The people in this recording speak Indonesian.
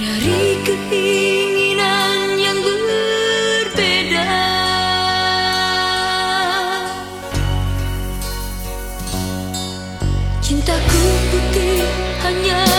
Dari keinginan yang berbeda. Cintaku putih hanya